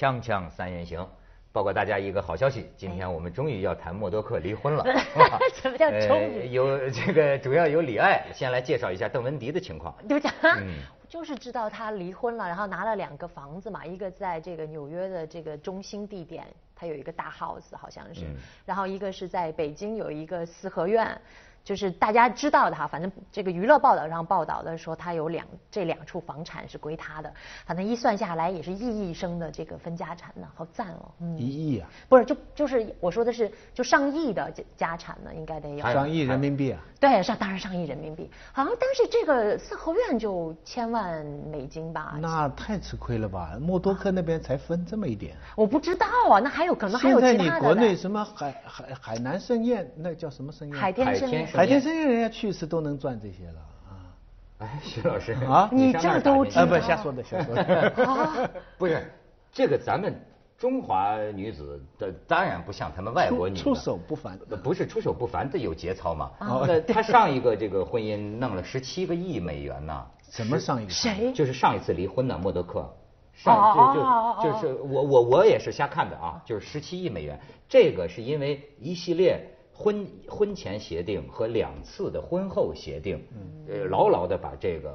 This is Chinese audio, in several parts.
锵锵三人行，报告大家一个好消息，今天我们终于要谈默多克离婚了。什么叫终于？呃有这个主要有李艾先来介绍一下邓文迪的情况。对不起，嗯就是知道他离婚了，然后拿了两个房子嘛，一个在这个纽约的这个中心地点，他有一个大 house 好像是，嗯然后一个是在北京有一个四合院。就是大家知道的哈，反正这个娱乐报道上报道的说他有两这两处房产是归他的，反正一算下来也是亿亿生的这个分家产呢，好赞哦，嗯，一亿啊，不是就就是我说的是就上亿的家家产呢，应该得有，上亿人民币啊，对，上当然上亿人民币，好像当时这个四合院就千万美金吧？那太吃亏了吧？默多克那边才分这么一点。我不知道啊，那还有可能还有其他的在你国内什么海海海南盛宴，那叫什么盛宴？海天盛宴海天盛海天盛宴，人家去一次都能赚这些了啊。哎，徐老师啊你这都啊，不，瞎说的，瞎说的。啊，不是这个咱们中华女子的当然不像他们外国女的出出手不凡呃不是出手不凡这有节操嘛。哦那他上一个这个婚姻弄了十七个亿美元呢。什么上一个？谁？就是上一次离婚的默多克，哦上哦就哦哦就就是我我我也是瞎看的啊，就是十七亿美元，这个是因为一系列婚婚前协定和两次的婚后协定，呃，牢牢的把这个。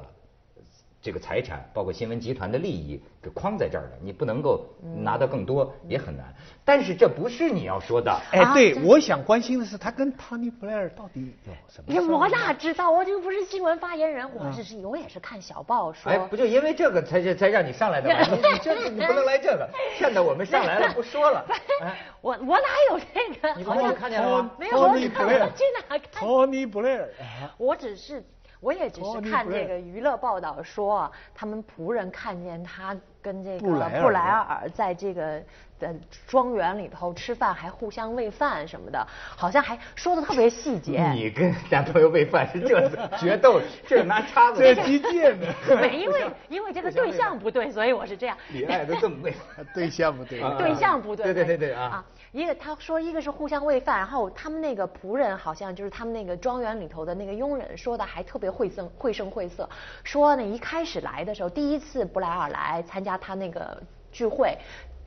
这个财产包括新闻集团的利益给框在这儿了，你不能够拿到更多，也很难。但是这不是你要说的，哎，啊对，我想关心的是他跟 Tony Blair 到底有什么？我哪知道？我就不是新闻发言人，我只是我也是看小报说。哎，不就因为这个才才让你上来的吗？你 你这你不能来这个，骗得我们上来了 不说了。哎，我我哪有这个？你朋友看见了吗？没有，我 Tony 看我 Blair 去哪看？Tony Blair，啊我只是，我也只是看这个娱乐报道说，他们仆人看见他跟这个布莱尔在这个的庄园里头吃饭，还互相喂饭什么的，好像还说的特别细节。你跟男朋友喂饭是这决斗，这拿叉子这击剑呢？没，因为因为这个对象不对，所以我是这样。你爱的这么喂。对象不对啊对象不对，对对对对啊啊！一个他说一个是互相喂饭，然后他们那个仆人好像就是他们那个庄园里头的那个佣人说的还特别绘声绘声绘色，说呢一开始来的时候，第一次布莱尔来参加他那个聚会，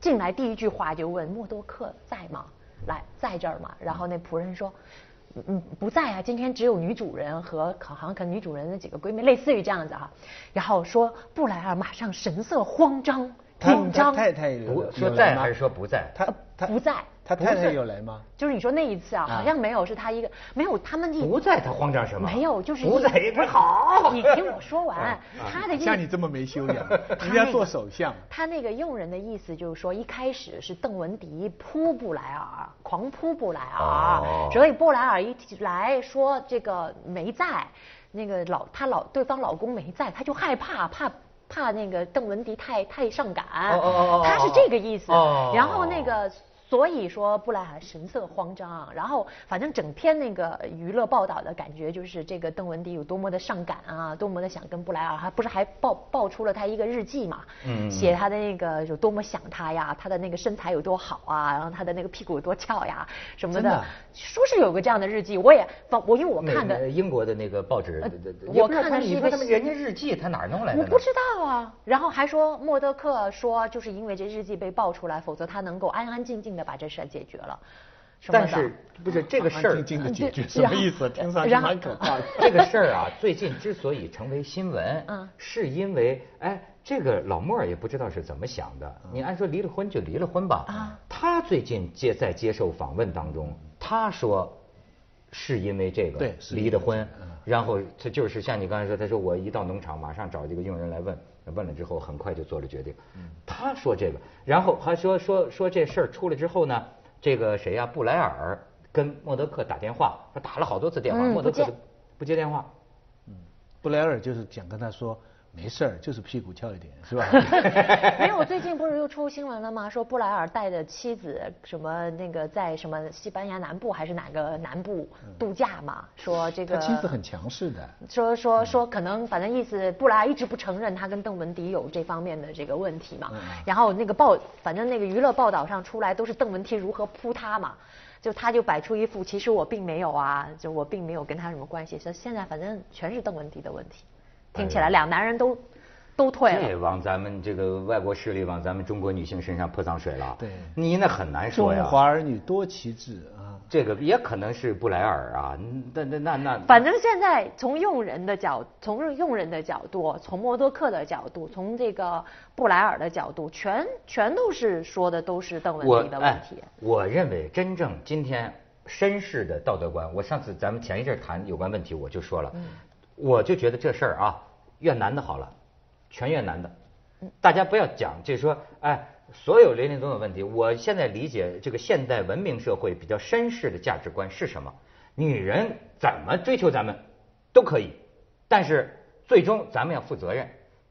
进来第一句话就问默多克在吗？来在这儿吗？然后那仆人说。嗯，不在啊，今天只有女主人和好像可能女主人的几个闺蜜，类似于这样子哈、然后说布莱尔马上神色慌张紧张，太太说在还是说不在？他他不在他太太有来吗？就是你说那一次啊，啊好像没有，是他一个没有，他们一不在，他慌张什么？没有，就是不在，不是好。你听我说完，他的意像你这么没修养，人家做首相。他那个佣人的意思就是说，一开始是邓文迪扑布莱尔，狂扑布莱尔，哦所以布莱尔一来说这个没在，那个老她老对方老公没在，她就害怕，怕怕那个邓文迪太太上赶，他是这个意思。哦然后那个。所以说布莱尔神色慌张，然后反正整篇那个娱乐报道的感觉就是这个邓文迪有多么的上赶啊，多么的想跟布莱尔，还不是还爆爆出了他一个日记嘛，嗯。写他的那个有多么想他呀，他的那个身材有多好啊，然后他的那个屁股有多翘呀什么的。说是有个这样的日记，我也放我因为我看的英国的那个报纸呃，我看的是一个说他们人家日记，他哪儿弄来的？我不知道啊，然后还说默多克说，就是因为这日记被爆出来，否则他能够安安静静的把这事儿解决了。但是不是这个事儿 的解决什么意思？听上去蛮可怕的。这个事儿啊，最近之所以成为新闻，嗯是因为哎，这个老莫也不知道是怎么想的。你按说离了婚就离了婚吧，啊他最近接在接受访问当中，他说是因为这个对离的婚嗯，然后他就是像你刚才说，他说我一到农场马上找这个佣人来问，问了之后很快就做了决定。他说这个，然后还说说说这事儿出来之后呢，这个谁呀、布莱尔跟默德克打电话，他打了好多次电话，嗯不接默多克都不接电话。嗯布莱尔就是想跟他说，没事儿，就是屁股翘一点，是吧？没有，最近不是又出新闻了吗？说布莱尔带着妻子什么那个在什么西班牙南部还是哪个南部度假嘛？说这个他妻子很强势的。说说说，可能反正意思，布莱尔一直不承认他跟邓文迪有这方面的这个问题嘛。然后那个报，反正那个娱乐报道上出来都是邓文迪如何扑他嘛，就他就摆出一副其实我并没有啊，就我并没有跟他什么关系。说现在反正全是邓文迪的问题，听起来两男人都。都退了这了。往咱们这个外国势力往咱们中国女性身上泼脏水了。对你那很难说呀。中华儿女多奇志啊。这个也可能是布莱尔啊，那那那那，反正现在从用人的角，从用人的角度，从默多克的角度，从这个布莱尔的角度，全全都是说的都是邓文迪的问题。哎，我认为真正今天绅士的道德观，我上次咱们前一阵谈有关问题，我就说了，嗯我就觉得这事儿啊，越男的好了，全越男的。大家不要讲，就是说，哎，所有林林总总问题，我现在理解这个现代文明社会比较绅士的价值观是什么？女人怎么追求咱们都可以，但是最终咱们要负责任。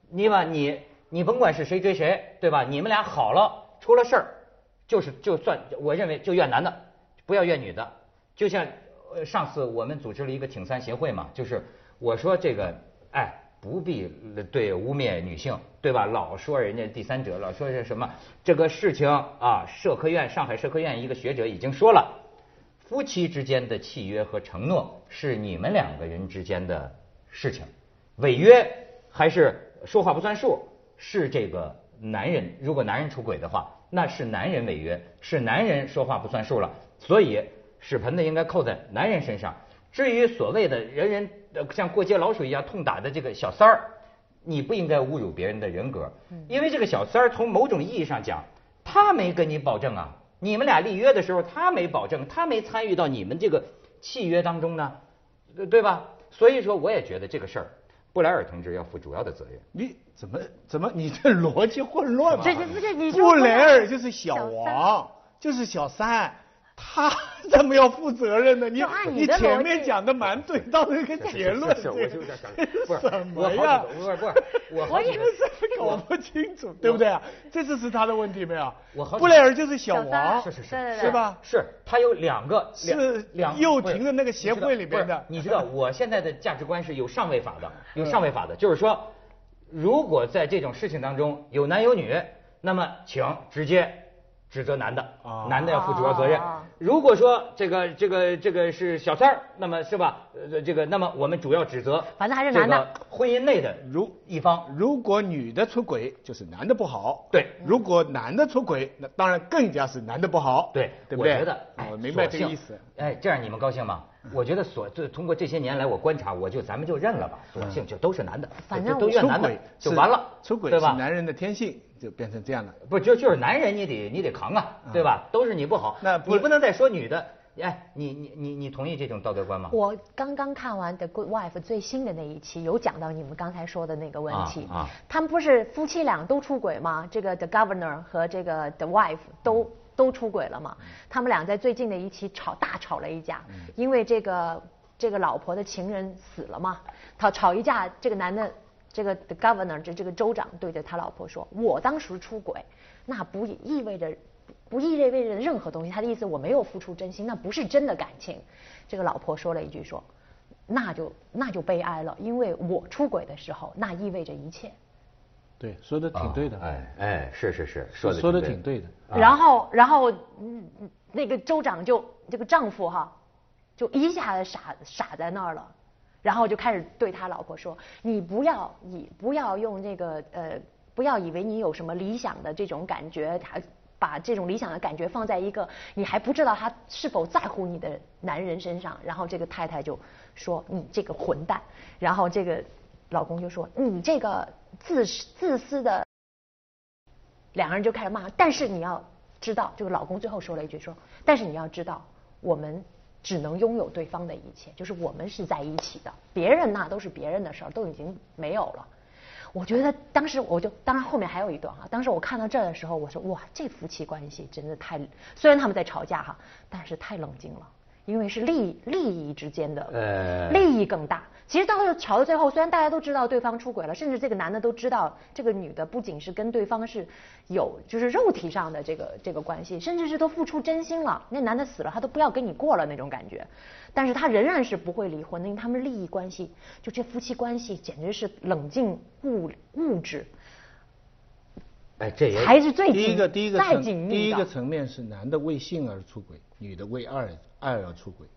你吧，你你甭管是谁追谁，对吧？你们俩好了，出了事儿，就是就算我认为就怨男的，不要怨女的。就像呃上次我们组织了一个挺三协会嘛，就是我说这个哎不必对污蔑女性，对吧？老说人家第三者，老说是什么这个事情啊，社科院上海社科院一个学者已经说了，夫妻之间的契约和承诺是你们两个人之间的事情，违约还是说话不算数，是这个男人。如果男人出轨的话，那是男人违约，是男人说话不算数了。所以屎盆子应该扣在男人身上。至于所谓的人人像过街老鼠一样痛打的这个小三儿，你不应该侮辱别人的人格，因为这个小三儿从某种意义上讲，他没跟你保证啊，你们俩立约的时候他没保证，他没参与到你们这个契约当中呢，对对吧？所以说，我也觉得这个事儿，布莱尔同志要负主要的责任。你怎么怎么你这逻辑混乱嘛？这这不是你布莱尔就是小小王，就是小三，他怎么要负责任呢？你你前面讲的蛮对，到那个结论是是是我就在想，不是什么我好呀几？个不是不是我好我以为几个是搞不清楚，对不对啊？这就是他的问题没有？我布莱尔就是小王，是是是对对对是吧？是他有两个两是两又不是停的那个协会里边的你知道我现在的价值观是有上位法的，有上位法的，就是说，如果在这种事情当中有男有女，那么请直接指责男的啊，男的要负主要责任啊。如果说这个这个这个是小三儿，那么是吧？呃，这个那么我们主要指责，反正还是男的。婚姻内的如一方，如果女的出轨，就是男的不好。对如果男的出轨，那当然更加是男的不好。对，对不对？我觉得，哎我明白这个意思。哎，这样你们高兴吗？我觉得所就通过这些年来我观察，我就咱们就认了吧，索性就都是男的，反正都怨男的就完了，出轨对吧？是男人的天性，就变成这样了。不就就是男人你得你得扛啊，对吧？都是你不好，那你不能再说女的，哎，你你你你同意这种道德观吗？我刚刚看完《The Good Wife》最新的那一期，有讲到你们刚才说的那个问题。啊啊他们不是夫妻俩都出轨吗？这个 The Governor 和这个 The Wife 都都出轨了吗？他们俩在最近的一期吵大吵了一架，因为这个这个老婆的情人死了嘛，他吵一架，这个男的。这个 the governor 这这个州长对着他老婆说：“我当时出轨，那不意味着不意味着任何东西。他的意思我没有付出真心，那不是真的感情。”这个老婆说了一句说：“那就那就悲哀了，因为我出轨的时候，那意味着一切。对，说的挺对的。啊哎哎，是是是，说的说的挺对的。啊然后然后嗯那个州长就这个丈夫哈，就一下子傻傻在那儿了。然后就开始对他老婆说：“你不要以不要用这个呃，不要以为你有什么理想的这种感觉，还把这种理想的感觉放在一个你还不知道他是否在乎你的男人身上。”然后这个太太就说：“你这个混蛋！”然后这个老公就说：“你这个自私自私的。”两个人就开始骂。但是你要知道，这个老公最后说了一句说：“但是你要知道，我们。”只能拥有对方的一切，就是我们是在一起的，别人那都是别人的事儿，都已经没有了。我觉得当时我就，当然后面还有一段哈，当时我看到这儿的时候，我说哇，这夫妻关系真的太，虽然他们在吵架哈，但是太冷静了，因为是利益利益之间的，呃利益更大。其实到了吵到最后，虽然大家都知道对方出轨了，甚至这个男的都知道这个女的不仅是跟对方是有就是肉体上的这个这个关系，甚至是都付出真心了。那男的死了，他都不要跟你过了那种感觉，但是他仍然是不会离婚的，因为他们利益关系，就这夫妻关系简直是冷静物物质，哎，这也才是最第一个第一个再层紧密。第一个层面是男的为性而出轨，女的为爱爱而出轨。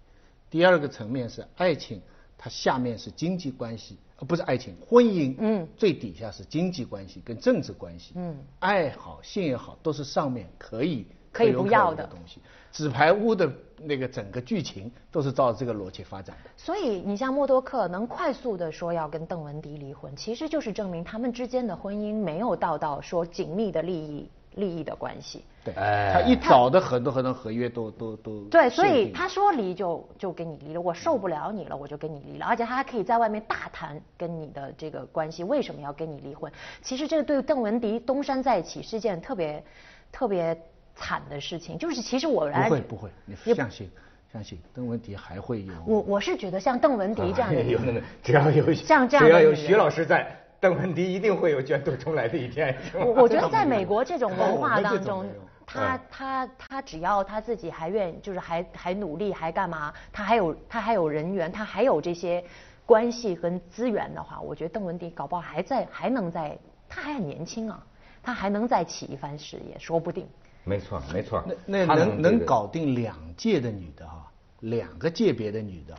第二个层面是爱情，它下面是经济关系，呃不是爱情，婚姻，嗯最底下是经济关系跟政治关系，嗯，爱好性也好，都是上面可以可以不要的东西。纸牌屋的那个整个剧情都是照这个逻辑发展的。所以你像默多克能快速的说要跟邓文迪离婚，其实就是证明他们之间的婚姻没有到到说紧密的利益利益的关系。对，哎。他一早的很多很多合约都都都对，所以他说离就就跟你离了，我受不了你了，我就跟你离了，而且他还可以在外面大谈跟你的这个关系，为什么要跟你离婚？其实这个对邓文迪东山再起是件特别特别惨的事情，就是其实我来不会不会，你相信相信邓文迪还会有。我我是觉得像邓文迪这样的哎有那么只要有像这样只要有徐老师在，邓文迪一定会有卷土重来的一天。我我觉得在美国这种文化当中他嗯他他只要他自己还愿，就是还还努力还干嘛，他还有他还有人员，他还有这些关系跟资源的话，我觉得邓文迪搞不好还在还能在，他还很年轻啊，他还能再起一番事业，说不定。没错没错，那那他能能搞定两届的女的哈，两个界别的女的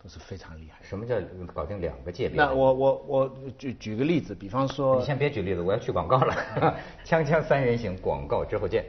都是非常厉害。什么叫搞定两个界别？那我我我举举个例子，比方说你先别举例子，我要去广告了。锵锵三人行，广告之后见。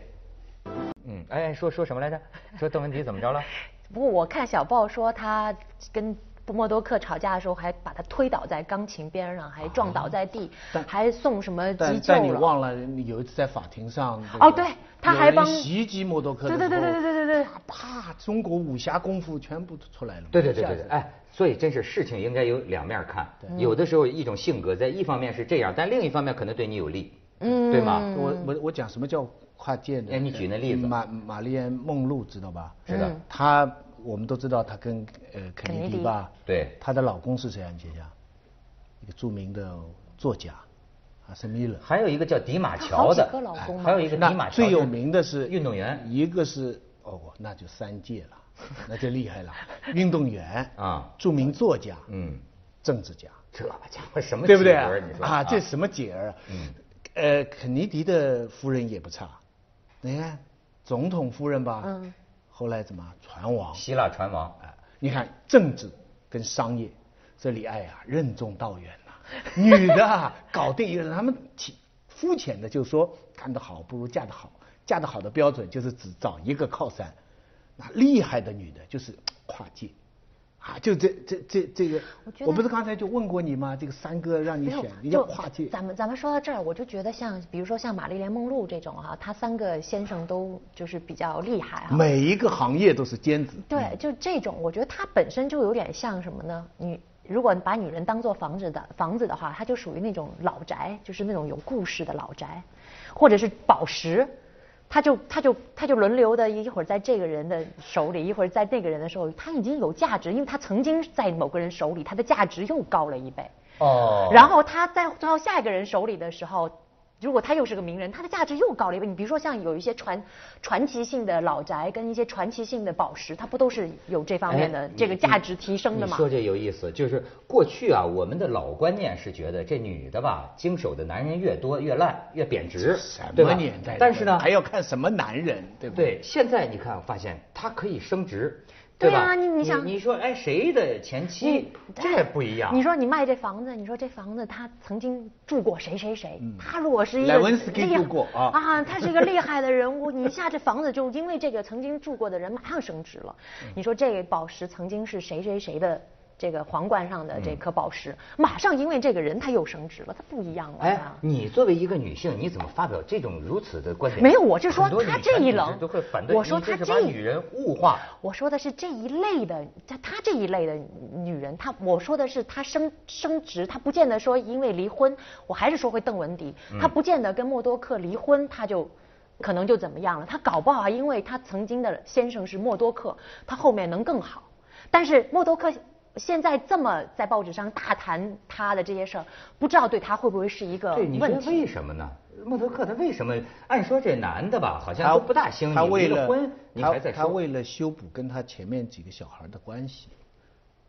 嗯，哎，说说什么来着？说邓文迪怎么着了？不过我看小报说他跟默多克吵架的时候，还把他推倒在钢琴边上，还撞倒在地，但还送什么急救了。但你忘了有一次在法庭上，哦对他还帮袭击默多克的时候，对对对对对对对啪啪，中国武侠功夫全部都出来了。对对对对对，哎，所以真是事情应该有两面看，有的时候一种性格在一方面是这样，但另一方面可能对你有利，嗯对吗？我我我讲什么叫跨界的？哎你举那例子。玛玛丽安梦露知道吧？是的嗯。她我们都知道她跟呃肯尼迪迪吧？对。她的老公是谁啊？你想想，一个著名的作家，阿瑟米勒。还有一个叫迪马乔的还有一个迪马乔最有名的是运动员。一个是哦，那就三届了，那就厉害了，运动员啊。著名作家，嗯，政治家，这家伙什么对不对啊？这什么姐儿啊？嗯。呃，肯尼迪的夫人也不差，你看总统夫人吧，嗯，后来怎么船王？希腊船王，哎，你看政治跟商业这里，哎呀，任重道远呐、女的啊，搞定一个人，他们体肤浅的就说，干得好不如嫁得好，嫁得好的标准就是只找一个靠山，那厉害的女的就是跨界。啊，就这这这这个我觉，得我不是刚才就问过你吗？这个三哥让你选，你要就跨界。咱们咱们说到这儿，我就觉得像比如说像玛丽莲梦露这种哈、她三个先生都就是比较厉害哈、每一个行业都是尖子。对，就这种，我觉得她本身就有点像什么呢？你如果把女人当做房子的房子的话，它就属于那种老宅，就是那种有故事的老宅，或者是宝石，它就他就他就轮流的，一会儿在这个人的手里，一会儿在那个人的手里，他已经有价值，因为他曾经在某个人手里，他的价值又高了一倍。哦然后他在到下一个人手里的时候，如果他又是个名人，他的价值又高了一倍。你比如说像有一些传传奇性的老宅跟一些传奇性的宝石，它不都是有这方面的哎这个价值提升的吗？你说这有意思，就是过去啊，我们的老观念是觉得这女的吧，经手的男人越多越烂越贬值，什对吧么年代？但是呢，还要看什么男人，对不对？对，现在你看，发现它可以升值，对吧？啊你你想你说，哎，谁的前妻这不一样？你说你卖这房子，你说这房子他曾经住过谁谁谁，他如果是一个莱文斯基厉害住过啊啊，他是一个厉害的人物，你一下这房子就因为这个曾经住过的人马上升值了。你说这个宝石曾经是谁谁谁的这个皇冠上的这颗宝石，马上因为这个人他又升职了，他不一样了哎啊，。你作为一个女性，你怎么发表这种如此的观点？没有我是说他这一冷都会反对。我说他这女人物化。我说的是这一类的，他他这一类的女人，她我说的是她升升值，她不见得说因为离婚，我还是说回邓文迪，她不见得跟默多克离婚，她就可能就怎么样了，她搞不好因为她曾经的先生是默多克，她后面能更好，但是默多克。现在这么在报纸上大谈他的这些事儿，不知道对他会不会是一个对，你说问题？为什么呢？默多克他为什么？按说这男的吧，好像他都不大兴，你他为了离了婚，你他还在说。他为了修补跟他前面几个小孩的关系，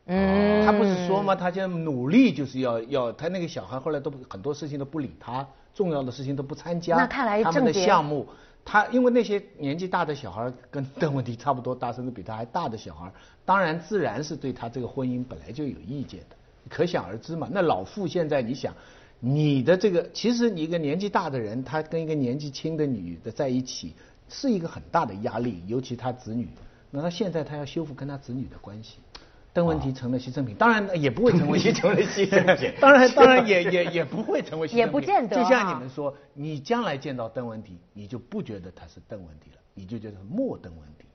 嗯他不是说吗？他现在努力就是要要他那个小孩后来都很多事情都不理他，重要的事情都不参加。那看来他们的项目，他因为那些年纪大的小孩跟邓文迪差不多大，甚至比他还大的小孩，当然自然是对他这个婚姻本来就有意见的。可想而知嘛。那老傅现在你想，你的这个其实你一个年纪大的人，他跟一个年纪轻的女的在一起，是一个很大的压力，尤其他子女。那他现在他要修复跟他子女的关系，邓文迪成了牺牲品，当然也不会成为 牺牲品。当然当然也 也也不会成为牺牲品，也不见得。就像你们说，你将来见到邓文迪，你就不觉得他是邓文迪了，你就觉得莫邓文迪，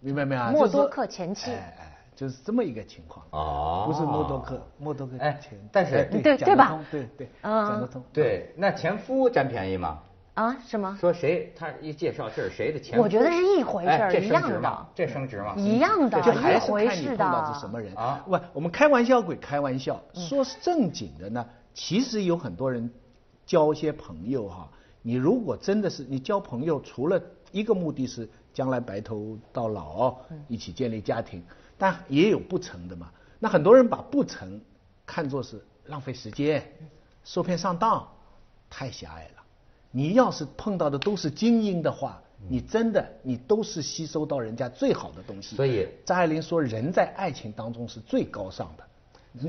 明白没有？默多克前妻。哎哎，就是这么一个情况。哦。不是默多克，默多克前。但是对对吧？对对，讲得通。对，那前夫占便宜吗？啊？什么？说谁？他一介绍这是谁的钱？我觉得是一回事儿一样的。这升值吗？一样的，就还是看你碰到是什么人啊？不，我们开玩笑归开玩笑，说是正经的呢，其实有很多人交一些朋友哈。你如果真的是你交朋友，除了一个目的是将来白头到老，一起建立家庭，但也有不成的嘛。那很多人把不成看作是浪费时间、受骗上当，太狭隘了。你要是碰到的都是精英的话，你真的你都是吸收到人家最好的东西。所以张爱玲说，人在爱情当中是最高尚的，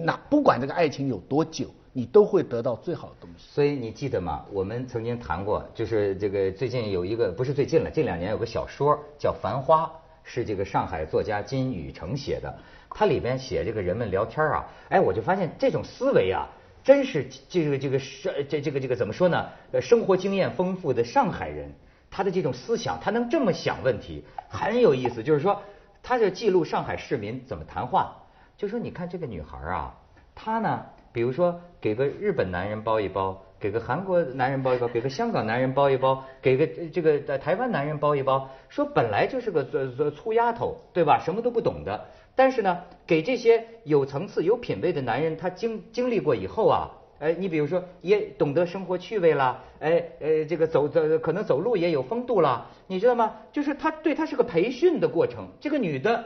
那不管这个爱情有多久，你都会得到最好的东西。所以你记得吗？我们曾经谈过，就是这个最近有一个不是最近了，近两年有个小说叫《繁花》，是这个上海作家金宇澄写的。它里边写这个人们聊天啊，哎，我就发现这种思维啊。真是这个这个生这这个这个怎么说呢？呃，生活经验丰富的上海人，他的这种思想，他能这么想问题，很有意思。就是说，他就记录上海市民怎么谈话。就说你看这个女孩啊，她呢，比如说给个日本男人包一包，给个韩国男人包一包，给个香港男人包一包，给个这个台湾男人包一包，说本来就是个粗粗丫头，对吧？什么都不懂的。但是呢，给这些有层次、有品位的男人，他经经历过以后啊，哎，你比如说也懂得生活趣味了，哎，呃，这个走走可能走路也有风度了，你知道吗？就是他对他是个培训的过程。这个女的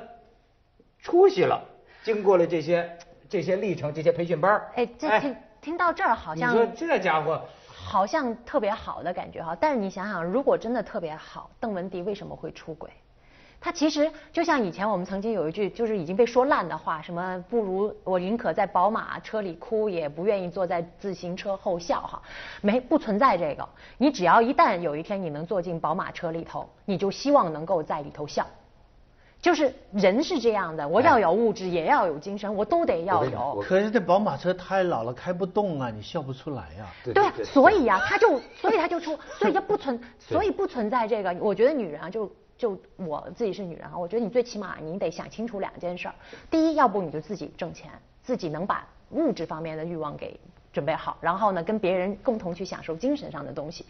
出息了，经过了这些这些历程、这些培训班哎，这听听到这儿好像你说这家伙好像特别好的感觉哈。但是你想想，如果真的特别好，邓文迪为什么会出轨？他其实就像以前我们曾经有一句就是已经被说烂的话，什么不如我宁可在宝马车里哭，也不愿意坐在自行车后笑哈，没不存在这个。你只要一旦有一天你能坐进宝马车里头，你就希望能够在里头笑。就是人是这样的，我要有物质，也要有精神，我都得要有。可是这宝马车太老了，开不动啊，你笑不出来呀。对，所以呀，他就所以他就出，所以就不存，所以不存在这个。我觉得女人啊，就。就我自己是女人啊，我觉得你最起码你得想清楚两件事儿。第一，要不你就自己挣钱，自己能把物质方面的欲望给准备好，然后呢，跟别人共同去享受精神上的东西。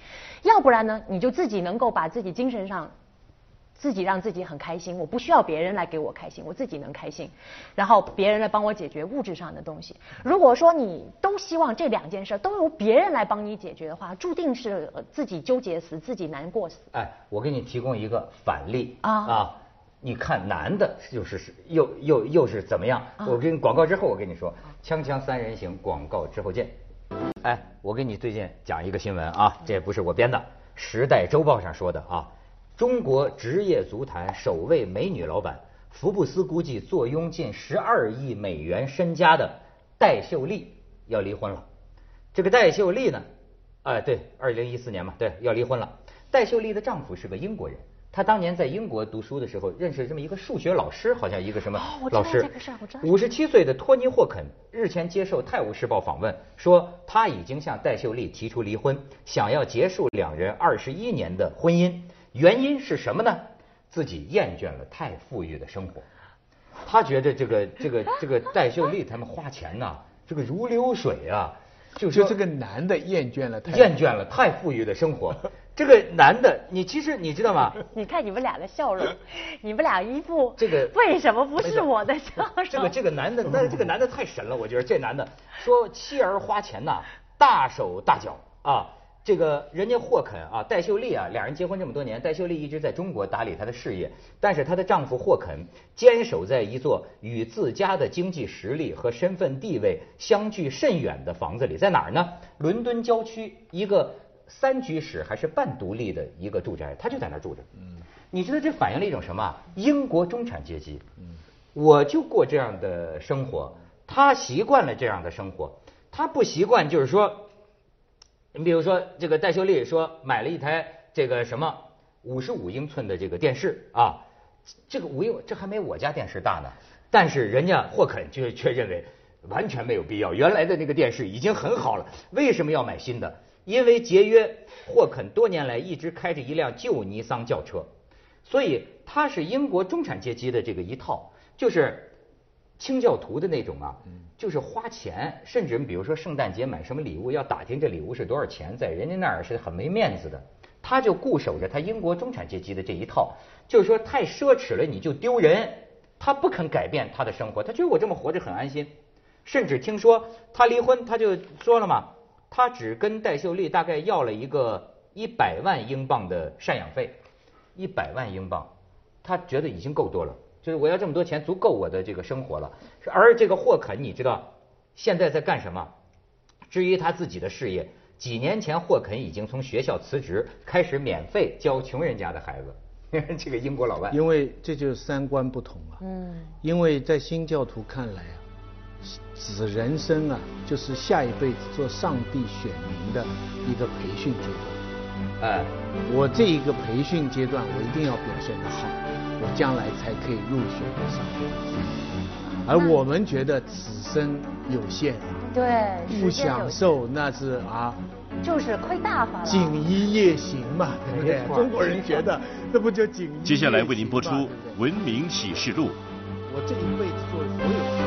要不然呢，你就自己能够把自己精神上。自己让自己很开心，我不需要别人来给我开心，我自己能开心，然后别人来帮我解决物质上的东西。如果说你都希望这两件事都由别人来帮你解决的话，注定是自己纠结死，自己难过死。哎，我给你提供一个反例啊啊，你看男的就是是又又又是怎么样？我跟广告之后我跟你说，锵锵三人行，广告之后见。哎，我给你最近讲一个新闻啊，这不是我编的，《时代周报》上说的啊。中国职业足坛首位美女老板，福布斯估计坐拥近十二亿美元身家的戴秀丽要离婚了。这个戴秀丽呢，哎，对，二零一四年嘛，对，要离婚了。戴秀丽的丈夫是个英国人，他当年在英国读书的时候认识这么一个数学老师，好像一个什么老师。五十七岁的托尼霍肯日前接受《泰晤士报》访问，说他已经向戴秀丽提出离婚，想要结束两人二十一年的婚姻。原因是什么呢？自己厌倦了太富裕的生活，他觉得这个这个这个戴秀丽他们花钱呐，这个如流水啊，就说这个男的厌倦了厌倦了太富裕的生活。这个男的，你其实你知道吗？你看你们俩的笑容，你们俩一副这个为什么不是我的笑容？这个这个男的，那这个男的太神了，我觉得这男的说妻儿花钱呐，大手大脚啊。这个人家霍肯啊，戴秀丽啊，两人结婚这么多年，戴秀丽一直在中国打理她的事业，但是她的丈夫霍肯坚守在一座与自家的经济实力和身份地位相距甚远的房子里，在哪儿呢？伦敦郊区一个三居室还是半独立的一个住宅，他就在那儿住着。嗯，你知道这反映了一种什么？英国中产阶级。嗯，我就过这样的生活。他习惯了这样的生活，他不习惯就是说，你比如说这个戴秀丽说买了一台这个什么五十五英寸的这个电视啊，这个五英这还没我家电视大呢，但是人家霍肯却却认为完全没有必要，原来的那个电视已经很好了，为什么要买新的？因为节约，霍肯多年来一直开着一辆旧尼桑轿车，所以他是英国中产阶级的这个一套，就是清教徒的那种啊，就是花钱，甚至比如说圣诞节买什么礼物要打听这礼物是多少钱，在人家那儿是很没面子的，他就固守着他英国中产阶级的这一套，就是说太奢侈了你就丢人，他不肯改变他的生活，他觉得我这么活着很安心，甚至听说他离婚，他就说了嘛。他只跟戴秀丽大概要了一个一百万英镑的赡养费，一百万英镑，他觉得已经够多了，就是我要这么多钱足够我的这个生活了。而这个霍肯，你知道现在在干什么？至于他自己的事业，几年前霍肯已经从学校辞职，开始免费教穷人家的孩子。这个英国老外，因为这就是三观不同啊。嗯。因为在新教徒看来啊。指人生啊，就是下一辈子做上帝选民的一个培训阶段。哎，我这一个培训阶段，我一定要表现得好，我将来才可以入选上帝。而我们觉得此生有限，对，不享受那是啊，就是亏大发了。锦衣夜行嘛，对不对？中国人觉得这不就锦衣？接下来为您播出《文明启示录》。我这一辈子做的所有。